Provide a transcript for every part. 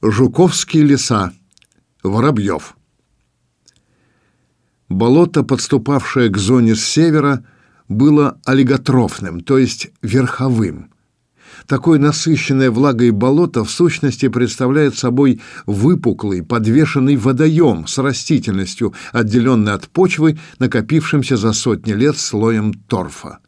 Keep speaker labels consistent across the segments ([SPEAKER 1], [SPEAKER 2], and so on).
[SPEAKER 1] Жуковские леса. Воробьев. Болото, подступавшее к зоне с севера, было олиготрофным, то есть верховым. Такое насыщенное влагой болото в сущности представляет собой выпуклый, подвешенный водоем с растительностью, отделенный от почвы, накопившимся за сотни лет слоем торфа.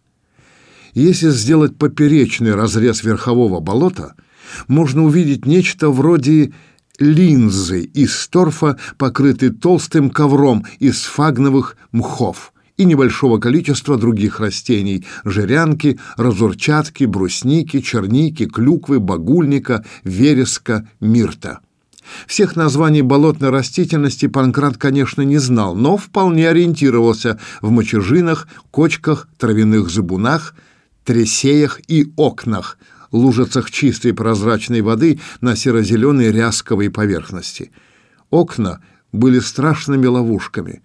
[SPEAKER 1] Если сделать поперечный разрез верхового болота – можно увидеть нечто вроде линзы из торфа, покрытой толстым ковром из фагновых мхов и небольшого количества других растений – жирянки, разурчатки, брусники, черники, клюквы, багульника, вереска, мирта. Всех названий болотной растительности Панкрат, конечно, не знал, но вполне ориентировался в мочежинах, кочках, травяных зыбунах, тресеях и окнах – лужицах чистой прозрачной воды на серо-зеленой рясковой поверхности. Окна были страшными ловушками.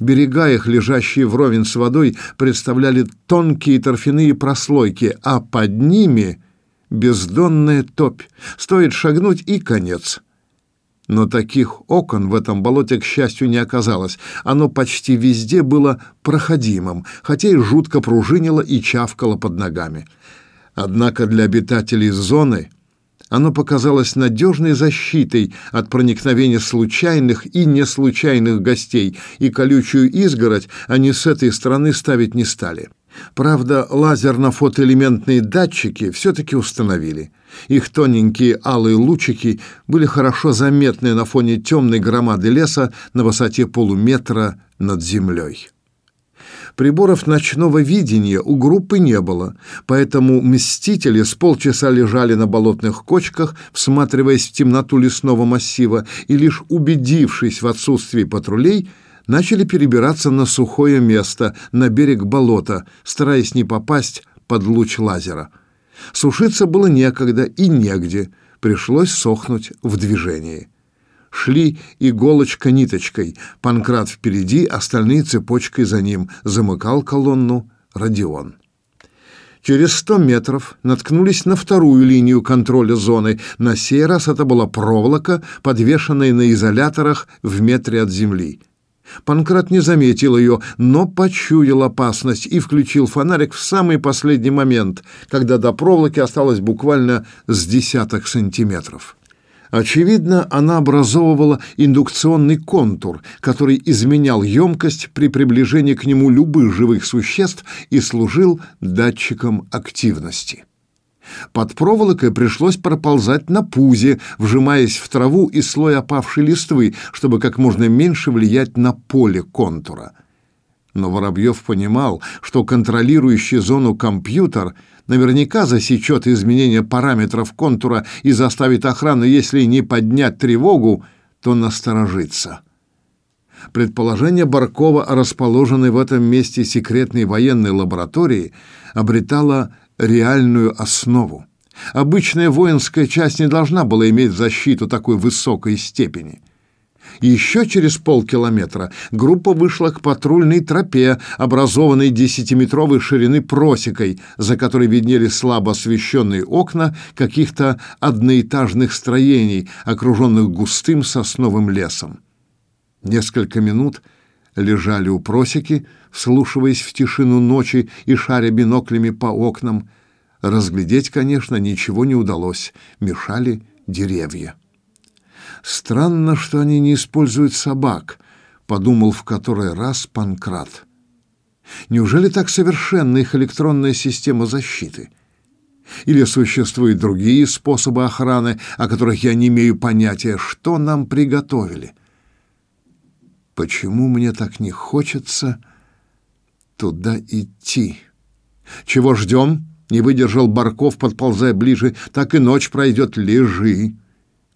[SPEAKER 1] Берега их, лежащие вровень с водой, представляли тонкие торфяные прослойки, а под ними бездонная топь. Стоит шагнуть и конец. Но таких окон в этом болоте, к счастью, не оказалось. Оно почти везде было проходимым, хотя и жутко пружинило и чавкало под ногами. Однако для обитателей зоны оно показалось надежной защитой от проникновения случайных и неслучайных гостей, и колючую изгородь они с этой стороны ставить не стали. Правда, лазерно-фотоэлементные датчики все-таки установили. Их тоненькие алые лучики были хорошо заметны на фоне темной громады леса на высоте полуметра над землей. Приборов ночного видения у группы не было, поэтому мстители с полчаса лежали на болотных кочках, всматриваясь в темноту лесного массива, и лишь убедившись в отсутствии патрулей, начали перебираться на сухое место, на берег болота, стараясь не попасть под луч лазера. Сушиться было некогда и негде, пришлось сохнуть в движении шли иголочка-ниточкой. Панкрат впереди, остальные цепочкой за ним. Замыкал колонну Родион. Через сто метров наткнулись на вторую линию контроля зоны. На сей раз это была проволока, подвешенная на изоляторах в метре от земли. Панкрат не заметил ее, но почуял опасность и включил фонарик в самый последний момент, когда до проволоки осталось буквально с десяток сантиметров. Очевидно, она образовывала индукционный контур, который изменял емкость при приближении к нему любых живых существ и служил датчиком активности. Под проволокой пришлось проползать на пузе, вжимаясь в траву и слой опавшей листвы, чтобы как можно меньше влиять на поле контура. Но Воробьев понимал, что контролирующий зону компьютер – наверняка засечет изменение параметров контура и заставит охрану, если не поднять тревогу, то насторожиться. Предположение Баркова о расположенной в этом месте секретной военной лаборатории обретало реальную основу. Обычная воинская часть не должна была иметь защиту такой высокой степени – еще через полкилометра группа вышла к патрульной тропе, образованной десятиметровой ширины просекой, за которой виднелись слабо освещенные окна каких-то одноэтажных строений, окруженных густым сосновым лесом. Несколько минут лежали у просеки, вслушиваясь в тишину ночи и шаря биноклями по окнам. Разглядеть, конечно, ничего не удалось, мешали деревья. Странно, что они не используют собак, подумал в который раз Панкрат. Неужели так совершенна их электронная система защиты? Или существуют другие способы охраны, о которых я не имею понятия, что нам приготовили? Почему мне так не хочется туда идти? Чего ждем? Не выдержал Барков, подползая ближе. Так и ночь пройдет. Лежи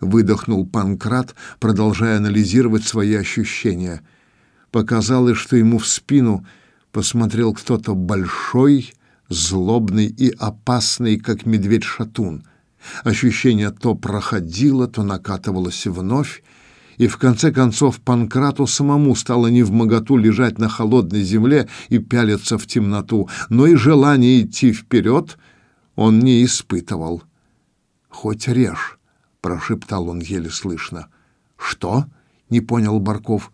[SPEAKER 1] выдохнул Панкрат, продолжая анализировать свои ощущения. Показалось, что ему в спину посмотрел кто-то большой, злобный и опасный, как медведь-шатун. Ощущение то проходило, то накатывалось вновь, и в конце концов Панкрату самому стало невмоготу лежать на холодной земле и пялиться в темноту, но и желание идти вперед он не испытывал. Хоть режь прошептал он еле слышно. Что? не понял Барков.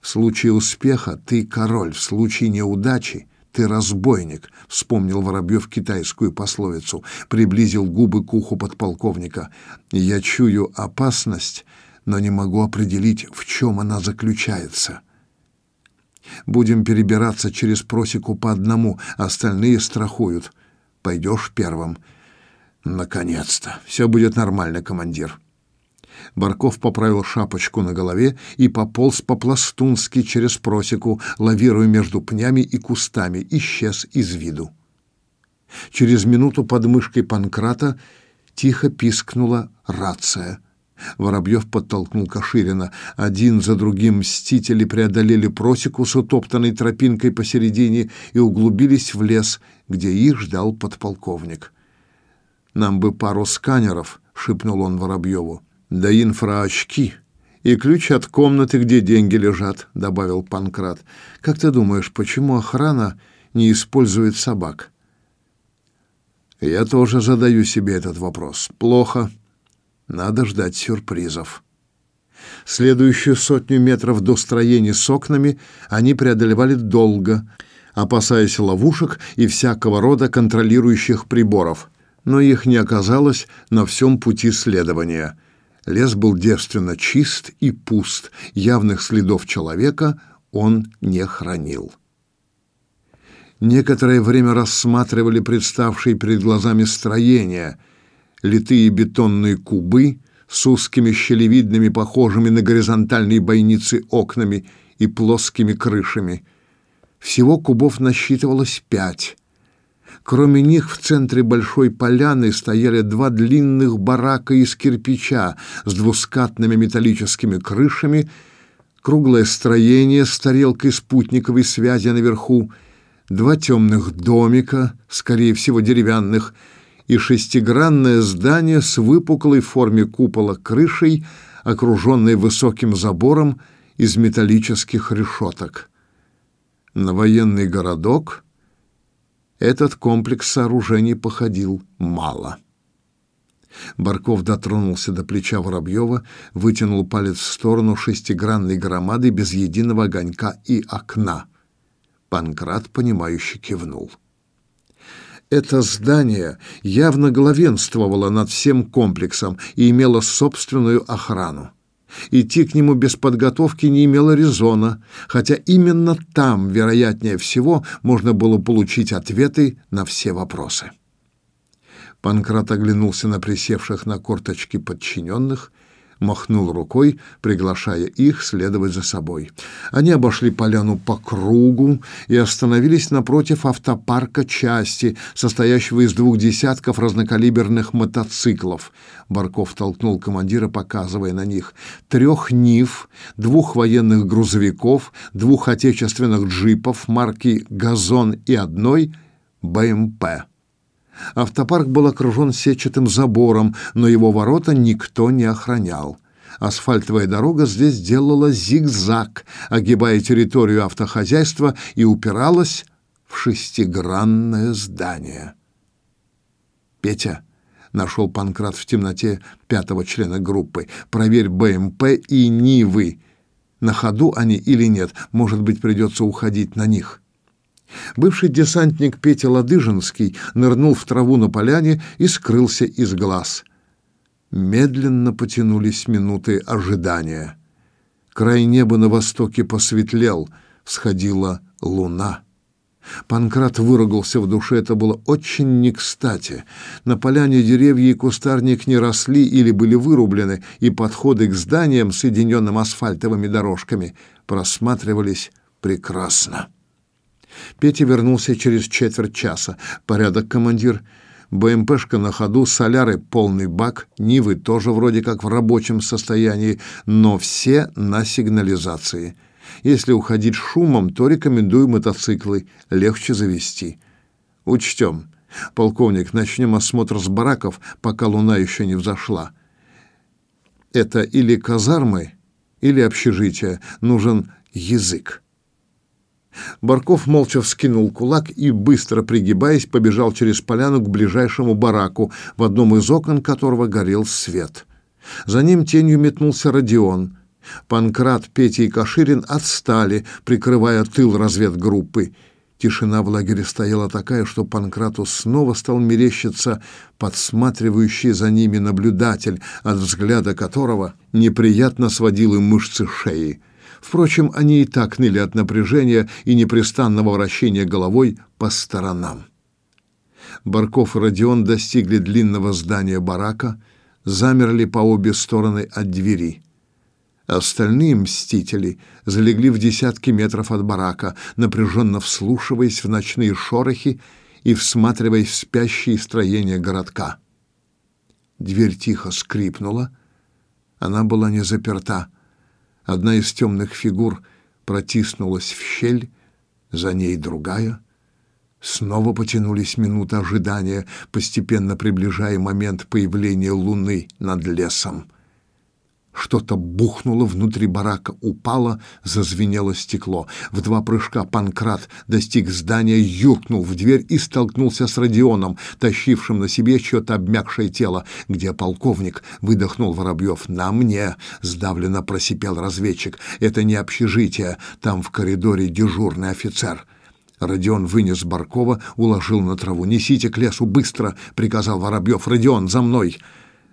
[SPEAKER 1] В случае успеха ты король, в случае неудачи ты разбойник, вспомнил Воробьев китайскую пословицу, приблизил губы к уху подполковника. Я чую опасность, но не могу определить, в чем она заключается. Будем перебираться через просеку по одному, остальные страхуют. Пойдешь первым. Наконец-то. Все будет нормально, командир. Барков поправил шапочку на голове и пополз по-пластунски через просеку, лавируя между пнями и кустами, исчез из виду. Через минуту под мышкой Панкрата тихо пискнула рация. Воробьев подтолкнул Каширина. Один за другим мстители преодолели просеку с утоптанной тропинкой посередине и углубились в лес, где их ждал подполковник. «Нам бы пару сканеров», — шепнул он Воробьеву. «Да инфраочки и ключ от комнаты, где деньги лежат», — добавил Панкрат. «Как ты думаешь, почему охрана не использует собак?» «Я тоже задаю себе этот вопрос. Плохо». Надо ждать сюрпризов. Следующую сотню метров до строений с окнами они преодолевали долго, опасаясь ловушек и всякого рода контролирующих приборов, но их не оказалось на всем пути следования. Лес был девственно чист и пуст, явных следов человека он не хранил. Некоторое время рассматривали представшие перед глазами строения — литые бетонные кубы с узкими щелевидными, похожими на горизонтальные бойницы окнами и плоскими крышами. Всего кубов насчитывалось пять. Кроме них в центре большой поляны стояли два длинных барака из кирпича с двускатными металлическими крышами, круглое строение с тарелкой спутниковой связи наверху, два темных домика, скорее всего деревянных, и шестигранное здание с выпуклой форме купола крышей, окруженной высоким забором из металлических решеток. На военный городок этот комплекс сооружений походил мало. Барков дотронулся до плеча Воробьева, вытянул палец в сторону шестигранной громады без единого огонька и окна. Панкрат, понимающе кивнул. — это здание явно главенствовало над всем комплексом и имело собственную охрану. Идти к нему без подготовки не имело резона, хотя именно там, вероятнее всего, можно было получить ответы на все вопросы. Панкрат оглянулся на присевших на корточки подчиненных – махнул рукой, приглашая их следовать за собой. Они обошли поляну по кругу и остановились напротив автопарка части, состоящего из двух десятков разнокалиберных мотоциклов. Барков толкнул командира, показывая на них трех Нив, двух военных грузовиков, двух отечественных джипов марки «Газон» и одной «БМП». Автопарк был окружен сетчатым забором, но его ворота никто не охранял. Асфальтовая дорога здесь делала зигзаг, огибая территорию автохозяйства и упиралась в шестигранное здание. «Петя», — нашел Панкрат в темноте пятого члена группы, — «проверь БМП и Нивы. На ходу они или нет, может быть, придется уходить на них». Бывший десантник Петя Ладыжинский нырнул в траву на поляне и скрылся из глаз. Медленно потянулись минуты ожидания. Край неба на востоке посветлел, всходила луна. Панкрат выругался в душе, это было очень не кстати. На поляне деревья и кустарник не росли или были вырублены, и подходы к зданиям, соединенным асфальтовыми дорожками, просматривались прекрасно. Петя вернулся через четверть часа. Порядок, командир. БМПшка на ходу, соляры полный бак, Нивы тоже вроде как в рабочем состоянии, но все на сигнализации. Если уходить шумом, то рекомендую мотоциклы, легче завести. Учтем. Полковник, начнем осмотр с бараков, пока луна еще не взошла. Это или казармы, или общежитие. Нужен язык. Барков молча вскинул кулак и, быстро пригибаясь, побежал через поляну к ближайшему бараку, в одном из окон которого горел свет. За ним тенью метнулся Родион. Панкрат, Петя и Каширин отстали, прикрывая тыл разведгруппы. Тишина в лагере стояла такая, что Панкрату снова стал мерещиться подсматривающий за ними наблюдатель, от взгляда которого неприятно сводил им мышцы шеи. Впрочем, они и так ныли от напряжения и непрестанного вращения головой по сторонам. Барков и Родион достигли длинного здания барака, замерли по обе стороны от двери. Остальные мстители залегли в десятки метров от барака, напряженно вслушиваясь в ночные шорохи и всматриваясь в спящие строения городка. Дверь тихо скрипнула. Она была не заперта. Одна из темных фигур протиснулась в щель, за ней другая. Снова потянулись минуты ожидания, постепенно приближая момент появления луны над лесом. Что-то бухнуло внутри барака, упало, зазвенело стекло. В два прыжка Панкрат достиг здания, юркнул в дверь и столкнулся с Родионом, тащившим на себе чье-то обмякшее тело. «Где полковник?» — выдохнул Воробьев. «На мне!» — сдавленно просипел разведчик. «Это не общежитие. Там в коридоре дежурный офицер». Родион вынес Баркова, уложил на траву. «Несите к лесу быстро!» — приказал Воробьев. «Родион, за мной!»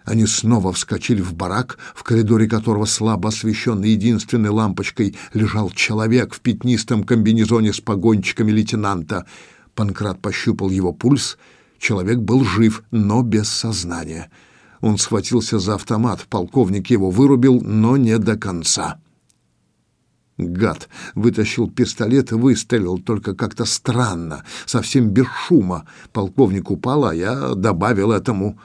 [SPEAKER 1] Они снова вскочили в барак, в коридоре которого, слабо освещенный единственной лампочкой, лежал человек в пятнистом комбинезоне с погончиками лейтенанта. Панкрат пощупал его пульс. Человек был жив, но без сознания. Он схватился за автомат. Полковник его вырубил, но не до конца. Гад вытащил пистолет и выстрелил, только как-то странно, совсем без шума. Полковник упал, а я добавил этому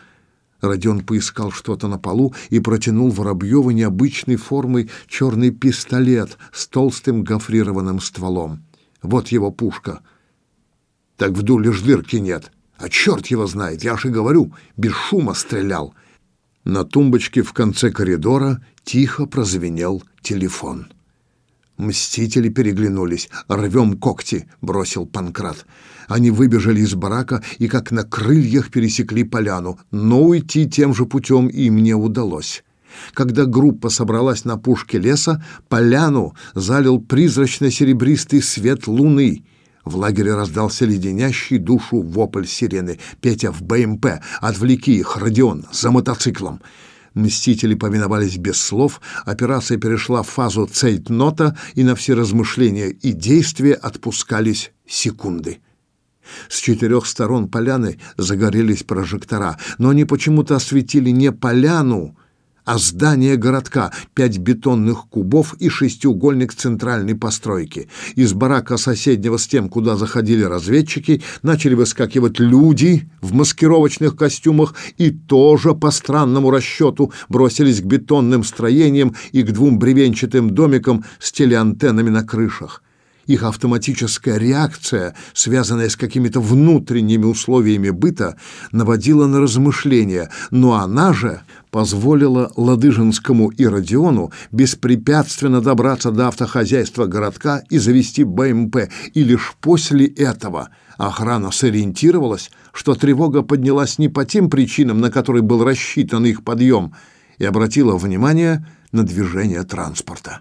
[SPEAKER 1] Родион поискал что-то на полу и протянул Воробьеву необычной формы черный пистолет с толстым гофрированным стволом. Вот его пушка. Так в дуле ж дырки нет. А черт его знает, я же говорю, без шума стрелял. На тумбочке в конце коридора тихо прозвенел телефон. Мстители переглянулись. «Рвем когти!» — бросил Панкрат. Они выбежали из барака и как на крыльях пересекли поляну, но уйти тем же путем им не удалось. Когда группа собралась на пушке леса, поляну залил призрачно-серебристый свет луны. В лагере раздался леденящий душу вопль сирены. «Петя в БМП! Отвлеки их, Родион, за мотоциклом!» Мстители повиновались без слов, операция перешла в фазу цейтнота, и на все размышления и действия отпускались секунды. С четырех сторон поляны загорелись прожектора, но они почему-то осветили не поляну, а здание городка, пять бетонных кубов и шестиугольник центральной постройки. Из барака соседнего с тем, куда заходили разведчики, начали выскакивать люди в маскировочных костюмах и тоже по странному расчету бросились к бетонным строениям и к двум бревенчатым домикам с телеантеннами на крышах. Их автоматическая реакция, связанная с какими-то внутренними условиями быта, наводила на размышления, но она же позволила Ладыжинскому и Родиону беспрепятственно добраться до автохозяйства городка и завести БМП, и лишь после этого охрана сориентировалась, что тревога поднялась не по тем причинам, на которые был рассчитан их подъем, и обратила внимание на движение транспорта.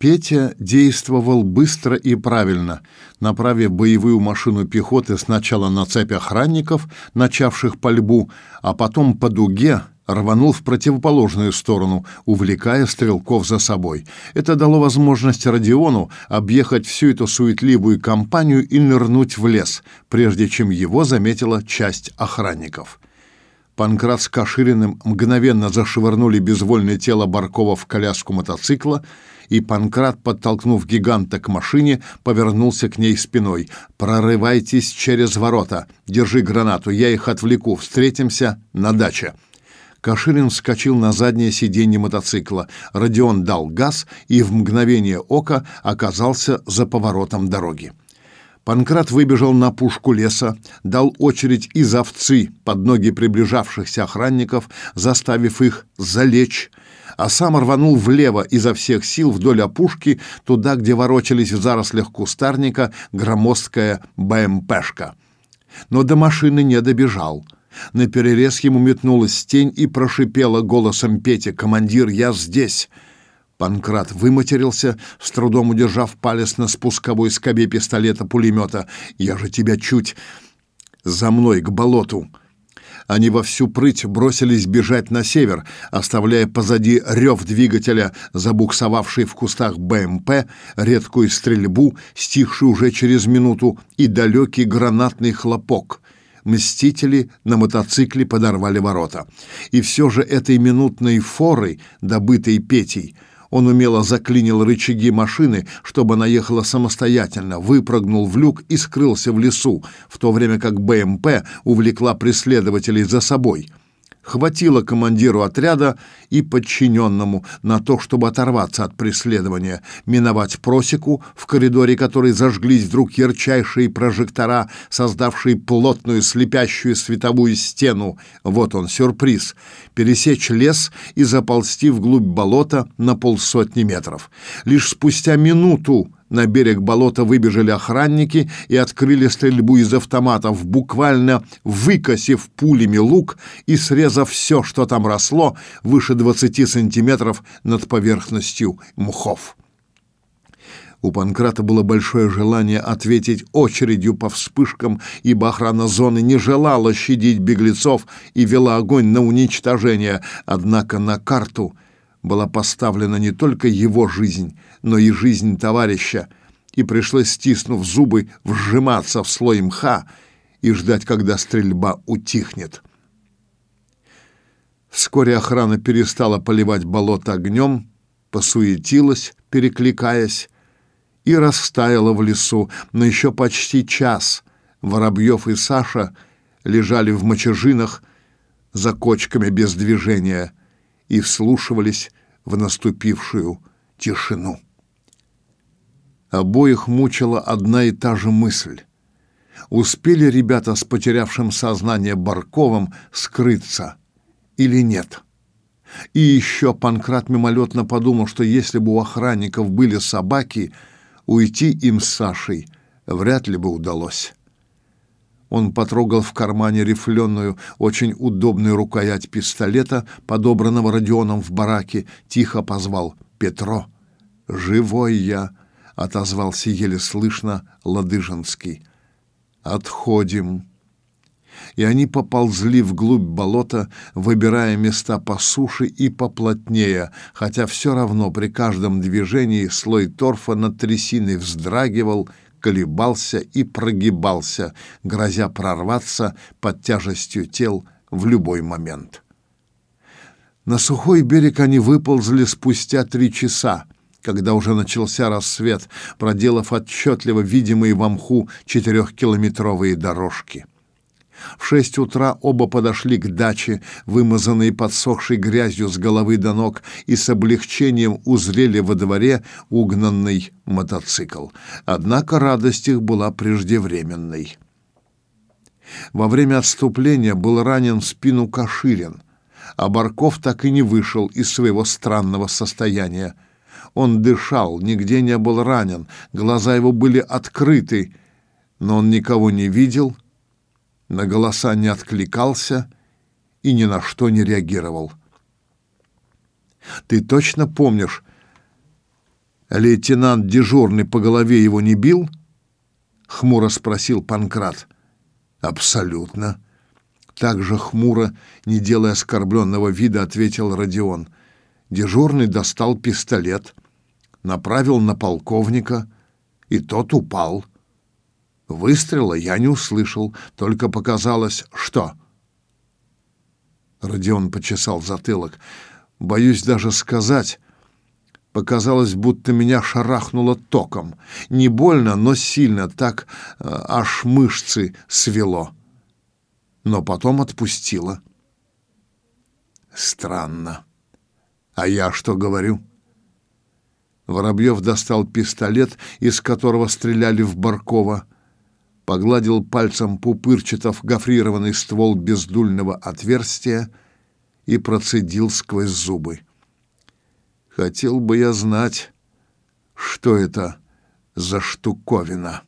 [SPEAKER 1] Петя действовал быстро и правильно, направив боевую машину пехоты сначала на цепь охранников, начавших пальбу, а потом по дуге рванул в противоположную сторону, увлекая стрелков за собой. Это дало возможность Родиону объехать всю эту суетливую компанию и нырнуть в лес, прежде чем его заметила часть охранников. Панкрат с Кашириным мгновенно зашвырнули безвольное тело Баркова в коляску мотоцикла, и Панкрат, подтолкнув гиганта к машине, повернулся к ней спиной. «Прорывайтесь через ворота! Держи гранату, я их отвлеку. Встретимся на даче!» Каширин вскочил на заднее сиденье мотоцикла. Родион дал газ и в мгновение ока оказался за поворотом дороги. Панкрат выбежал на пушку леса, дал очередь из овцы под ноги приближавшихся охранников, заставив их залечь, а сам рванул влево изо всех сил вдоль опушки, туда, где ворочались в зарослях кустарника громоздкая БМПшка. но до машины не добежал. На перерез ему метнулась тень и прошипела голосом Петя «Командир, я здесь!» Панкрат выматерился, с трудом удержав палец на спусковой скобе пистолета-пулемета. «Я же тебя чуть...» «За мной, к болоту!» Они во всю прыть бросились бежать на север, оставляя позади рев двигателя, забуксовавший в кустах БМП, редкую стрельбу, стихшую уже через минуту, и далекий гранатный хлопок. Мстители на мотоцикле подорвали ворота. И все же этой минутной форой, добытой Петей, он умело заклинил рычаги машины, чтобы она ехала самостоятельно, выпрыгнул в люк и скрылся в лесу, в то время как БМП увлекла преследователей за собой хватило командиру отряда и подчиненному на то, чтобы оторваться от преследования, миновать просеку, в коридоре которой зажглись вдруг ярчайшие прожектора, создавшие плотную слепящую световую стену. Вот он, сюрприз. Пересечь лес и заползти вглубь болота на полсотни метров. Лишь спустя минуту на берег болота выбежали охранники и открыли стрельбу из автоматов, буквально выкосив пулями лук и срезав все, что там росло, выше 20 сантиметров над поверхностью мхов. У Панкрата было большое желание ответить очередью по вспышкам, ибо охрана зоны не желала щадить беглецов и вела огонь на уничтожение, однако на карту была поставлена не только его жизнь, но и жизнь товарища, и пришлось, стиснув зубы, вжиматься в слой мха и ждать, когда стрельба утихнет. Вскоре охрана перестала поливать болото огнем, посуетилась, перекликаясь, и растаяла в лесу, но еще почти час Воробьев и Саша лежали в мочежинах за кочками без движения и вслушивались в наступившую тишину. Обоих мучила одна и та же мысль. Успели ребята с потерявшим сознание Барковым скрыться или нет? И еще Панкрат мимолетно подумал, что если бы у охранников были собаки, уйти им с Сашей вряд ли бы удалось. Он потрогал в кармане рифленую, очень удобную рукоять пистолета, подобранного Родионом в бараке, тихо позвал «Петро, живой я!» отозвался еле слышно Ладыжинский. Отходим. И они поползли вглубь болота, выбирая места по суше и поплотнее, хотя все равно при каждом движении слой торфа над трясиной вздрагивал, колебался и прогибался, грозя прорваться под тяжестью тел в любой момент. На сухой берег они выползли спустя три часа, когда уже начался рассвет, проделав отчетливо видимые в мху четырехкилометровые дорожки. В шесть утра оба подошли к даче, вымазанной подсохшей грязью с головы до ног, и с облегчением узрели во дворе угнанный мотоцикл. Однако радость их была преждевременной. Во время отступления был ранен в спину Каширин, а Барков так и не вышел из своего странного состояния. Он дышал, нигде не был ранен, глаза его были открыты, но он никого не видел, на голоса не откликался и ни на что не реагировал. «Ты точно помнишь, лейтенант дежурный по голове его не бил?» — хмуро спросил Панкрат. «Абсолютно». Так же хмуро, не делая оскорбленного вида, ответил Родион. Дежурный достал пистолет, направил на полковника, и тот упал. Выстрела я не услышал, только показалось, что... Родион почесал затылок. Боюсь даже сказать, показалось, будто меня шарахнуло током. Не больно, но сильно, так э, аж мышцы свело. Но потом отпустило. Странно. А я что говорю? Воробьев достал пистолет, из которого стреляли в Баркова, погладил пальцем пупырчатов гофрированный ствол бездульного отверстия и процедил сквозь зубы. Хотел бы я знать, что это за штуковина.